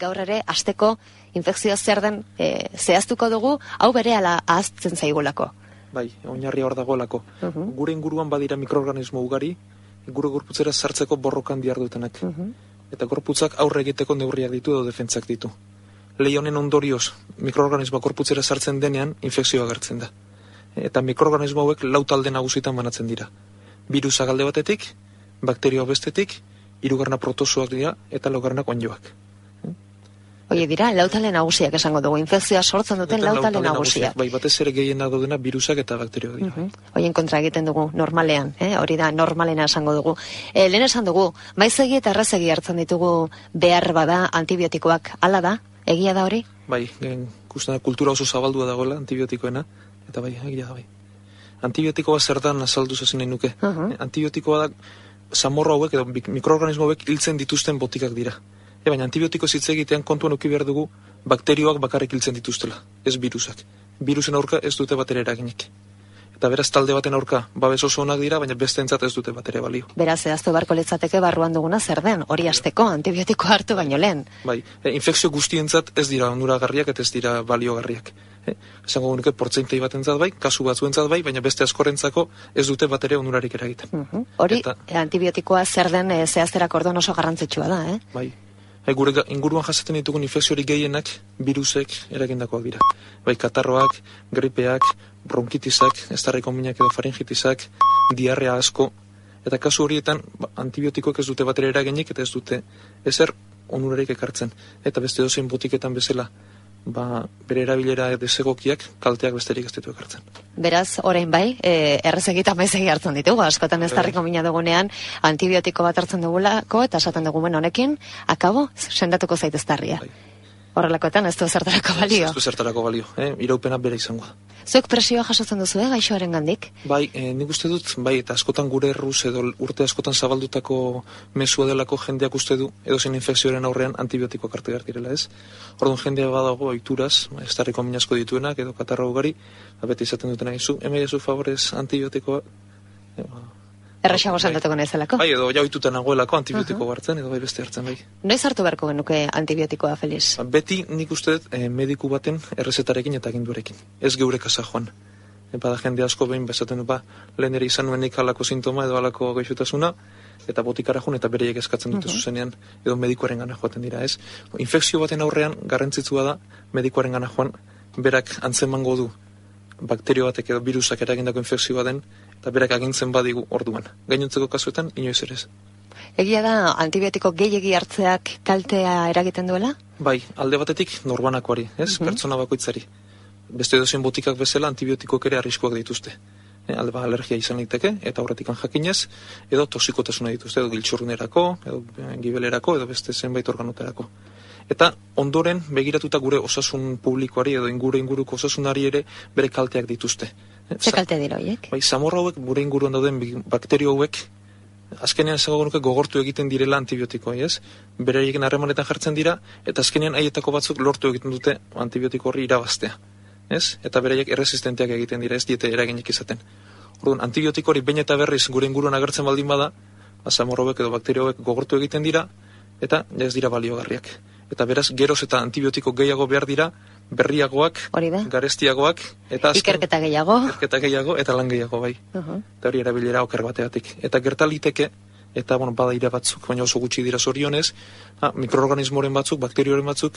gaur ere asteko infekzioa zer den e, zehaztuko dugu, hau bere ala ahaztzen zaigulako. Bai, oinarri hor dagoelako. Mhm. Gure inguruan badira mikroorganismo ugari, gure gorputzera sartzeko borrokan diar dutenak. Mhm. Eta gorputzak aurre egiteko neurriak ditu edo defentzak ditu. Lehi honen ondorioz, mikroorganismoa gorputzera sartzen denean, infekzioa agertzen da. Eta mikroorganismo hauek lau talde nagusitan banatzen dira. Birusak alde batetik, bakterio bestetik, hirugarna protozoak dira eta laugarnak onjoak. Oie dira, lautale nagusiak esango dugu, infekzioa sortzen duten lautale nagusiak. Bai, batez ere gehiena daudena birusak eta bakterioak dira. Mhm. Horien kontra egiten dugu, normalean, eh? hori da, normalena esango dugu. E, lehen esan dugu, maizegi eta errazegi hartzen ditugu behar bada antibiotikoak, hala da, egia da hori? Bai, ikusten da kultura oso zabaldua dagoela antibiotikoena, eta bai, egia da bai. Antibiotikoa zer da azaldu nahi nuke. Mhm. Eh, Antibiotikoa da zamorro hauek edo mik- mikroorganismo hauek hiltzen dituzten botikak dira. E, baina antibiotiko hitz egitean kontuan uki behar dugu bakterioak bakarrik hiltzen dituztela, ez virusak. Virusen aurka ez dute batere eraginik. Eta beraz talde baten aurka babes oso onak dira, baina besteentzat ez dute batere balio. Beraz, zehaztu beharko litzateke barruan duguna zer den, hori asteko antibiotiko hartu baino lehen. Bai, e, infekzio guztientzat ez dira onuragarriak eta ez dira baliogarriak. E, esango genuke portzeintei batentzat bai, kasu batzuentzat bai, baina beste askorentzako ez dute batere onurarik eragiten. Mhm. Hori, Eta- antibiotikoa zer den e, zehazterak orduan oso garrantzitsua da, eh? Bai. Bai, gure inguruan jasaten ditugun infekziorik gehienak virusek eragindakoak dira. Bai, katarroak, gripeak, bronkitisak, estarriko minak edo faringitisak, diarrea asko, eta kasu horietan ba, antibiotikoek ez dute batera eraginik eta ez dute ezer onurarik ekartzen. Eta beste dozein botiketan bezala, ba, bere erabilera desegokiak kalteak besterik ez ditu ekartzen. Beraz, orain bai, e, errezegi eta maizegi hartzen ditugu, askotan ez Bai. tarriko mina dugunean, antibiotiko bat hartzen dugulako, eta esaten dugu, honekin, akabo, sendatuko zaiteztarria. Bai. Horrelakoetan ez du zertarako balio. Ez du zertarako balio, eh? iraupena bere izango da. Zuek presioa jasotzen duzu, eh, gaixoaren gandik? Bai, e, nik uste dut, bai, eta askotan gure erruz edo urte askotan zabaldutako mesua delako jendeak uste du, edo zen infekzioaren aurrean antibiotikoak hartu behar direla, ez? Orduan jendea badago oituraz, ez minasko dituenak, edo katarra ugari, beti izaten duten zu, emai zu favorez antibiotikoa, e, ba, Erresago Bai. sendatuko nahizelako? bai, edo ja oituta nagoelako antibiotiko hartzen, edo bai beste hartzen, bai. Noiz hartu beharko genuke antibiotikoa, Feliz? Ba, Beti nik uste dut eh, mediku baten errezetarekin eta aginduarekin. Ez geure kasa joan. E, bada jende asko behin bezaten du, ba, lehen ere izan nuenik halako sintoma edo halako gaixotasuna, eta botikara joan eta bereiek eskatzen dute zuzenean, edo medikuaren gana joaten dira, ez? Infekzio baten aurrean garrantzitsua da medikuaren gana joan, berak antzemango du bakterio batek edo virusak eragindako infekzioa den, eta berak agintzen badigu orduan. Gainontzeko kasuetan, inoiz ere ez. Egia da, antibiotiko gehiegi hartzeak kaltea eragiten duela? Bai, alde batetik norbanakoari, ez? Pertsona bakoitzari. Beste edozein botikak bezala antibiotikoak ere arriskuak dituzte. E, alde ba, alergia izan liteke, eta horretikan jakinez, edo toksikotasuna dituzte, edo giltxurrunerako, edo eh, gibelerako, edo beste zenbait organoterako. Eta ondoren begiratuta gure osasun publikoari edo inguru inguruko osasunari ere bere kalteak dituzte. Ze kalte dira horiek? Bai, zamorra hauek, gure inguruan dauden bakterio hauek, azkenean esango nuke gogortu egiten direla antibiotikoa, ez? Beraiekin harremanetan jartzen dira, eta azkenean haietako batzuk lortu egiten dute antibiotiko horri irabaztea. Ez? Eta beraiek erresistenteak egiten dira, ez diete eraginik izaten. Orduan, antibiotiko hori behin eta berriz gure inguruan agertzen baldin bada, ba, zamorra hauek edo bakterio gogortu egiten dira, eta ez dira baliogarriak. Eta beraz, geroz eta antibiotiko gehiago behar dira, berriagoak, Hori da. garestiagoak, eta azken- Ikerketa gehiago? ikerketa gehiago eta lan gehiago bai. Uh Eta hori erabilera oker bategatik. Eta gertaliteke, eta bueno, bada ira batzuk, baina oso gutxi dira zorionez, ha, mikroorganismoren batzuk, bakterioren batzuk,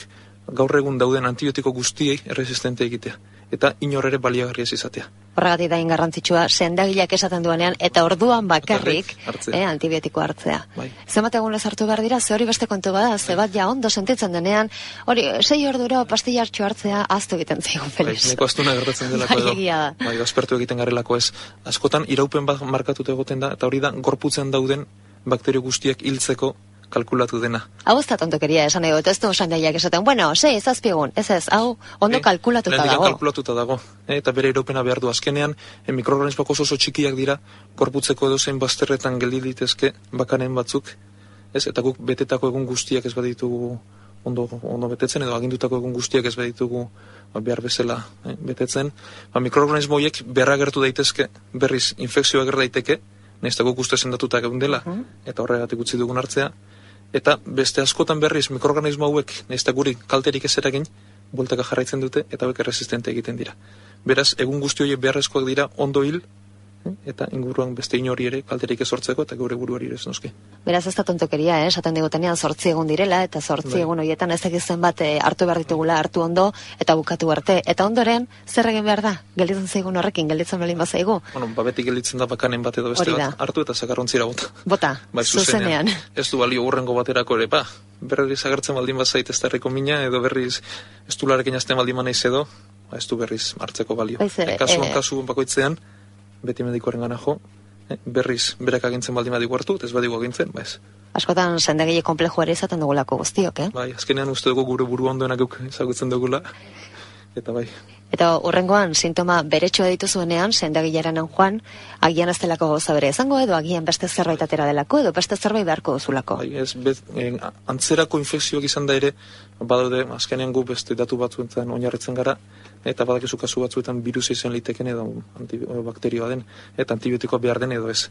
gaur egun dauden antibiotiko guztiei erresistente egitea. Eta inor ere baliagarri ez izatea. Horregatik da ingarrantzitsua, sendagileak esaten duanean, eta orduan bakarrik, eh, antibiotiko hartzea. Bai. Zenbat egun hartu behar dira, ze hori beste kontu bada, ze bat ja ondo sentitzen denean, hori, sei ordura pastillartxo hartzea, aztu egiten zaigun, Bai, Feliz. neko astuna gertatzen delako Bai, edo. Bai, aspertu egiten garelako ez. Askotan iraupen bat markatuta egoten da, eta hori da gorputzen dauden bakterio guztiak hiltzeko kalkulatu dena. Hau ez da tontokeria esan edo, ez du sendagileak esaten, bueno, sei, zazpiegun, ez ez, hau, ondo Eh, kalkulatuta dago. kalkulatuta dago. Eh, eta bere iropena behar du azkenean, e, mikroorganismoak oso oso txikiak dira, korputzeko edozein bazterretan geldi litezke bakaren batzuk, ez, eta guk betetako egun guztiak ez baditugu ondo, ondo betetzen, edo agindutako egun guztiak ez baditugu ba, behar bezala eh, betetzen, ba, mikroorganismo horiek berragertu daitezke, berriz infekzioa ager daiteke, nahiz eta guk uste sendatuta egun dela, eta horregatik utzi dugun hartzea, Eta beste askotan berriz mikroorganismo hauek, nahiz eta guri kalterik ez eragin, bueltaka jarraitzen dute eta hauek resistente egiten dira. Beraz, egun guzti horiek beharrezkoak dira ondo hil, eta inguruan beste inori ere kalterik ez sortzeko eta gure buruari ere ez noski. Beraz ez da tontokeria, eh? esaten digutenean zortzi egun direla, eta zortzi Bai. egun horietan ez egizen bat eh, hartu behar ditugula, hartu ondo, eta bukatu arte. Eta ondoren, zer egin behar da? Gelditzen zaigun horrekin, gelditzen balin bazaigu? Bueno, ba beti gelditzen da bakanen bat edo beste bat, hartu eta sakarrontzira bota. Bota, Bai, zuzenean. Ez du balio urrengo baterako ere, ba. Berriz agertzen baldin bazait ez da herriko mina, edo berriz ez du larekin azten baldin manaiz edo, ba, ez du berriz hartzeko balio. Bai, ze, E, kasuan, eh, kasu bakoitzean, beti medikoaren gana jo, eh, berriz berak agintzen baldin badigu hartu, ez badigu agintzen, ba ez. Askotan sendagile komplexu ere izaten dugulako guztiok, eh? Bai, azkenean uste dugu gure buru ondoenak ezagutzen dugula, eta bai, Eta urrengoan sintoma beretsua dituzuenean, sendagileranen joan, agian ez delako gauza bere izango edo agian beste zerbait atera delako edo beste zerbait beharko duzulako. Bai, ez, bez, en, antzerako infekzioak izan da ere, badaude, azkenean gu beste datu batzuetan oinarritzen gara, eta badakizu kasu batzuetan virus izan liteken edo bakterioa den, eta antibiotikoa behar den edo ez.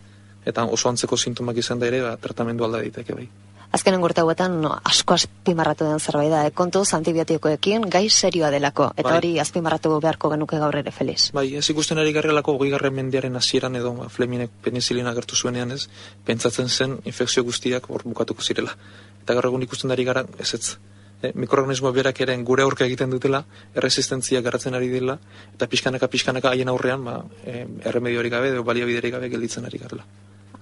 Eta oso antzeko sintomak izan da ere, ba, tratamendu alda daiteke bai. Azkenen gurte hauetan no, asko azpimarratu den zerbait da, eh? kontuz antibiotikoekin gai serioa delako, eta Bai. hori azpimarratu beharko genuke gaur ere feliz. Bai, ez ikusten ari garrelako hogei garren mendearen hasieran edo Fleminek penizilina gertu zuenean ez, pentsatzen zen infekzio guztiak hor bukatuko zirela. Eta gaur egun ikusten ari gara, ez ez, e, mikroorganismo berak ere gure aurka egiten dutela, erresistentzia garatzen ari dela, eta pixkanaka pixkanaka haien aurrean, ba, e, erremediorik gabe edo baliabiderik gabe gelditzen ari garela.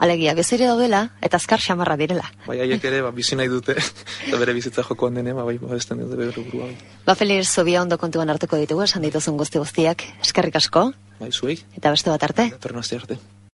Alegia, bezire daudela eta azkar xamarra direla. Bai, haiek ere, ba, bizi nahi dute, eta bere bizitza jokoan denean, ba, bai, babesten dute bere burua. Bai, Ba Feliz, zubia ondo kontuan hartuko ditugu, esan dituzun guzti guztiak, eskerrik asko, bai zuei, eta beste bat arte. aste arte.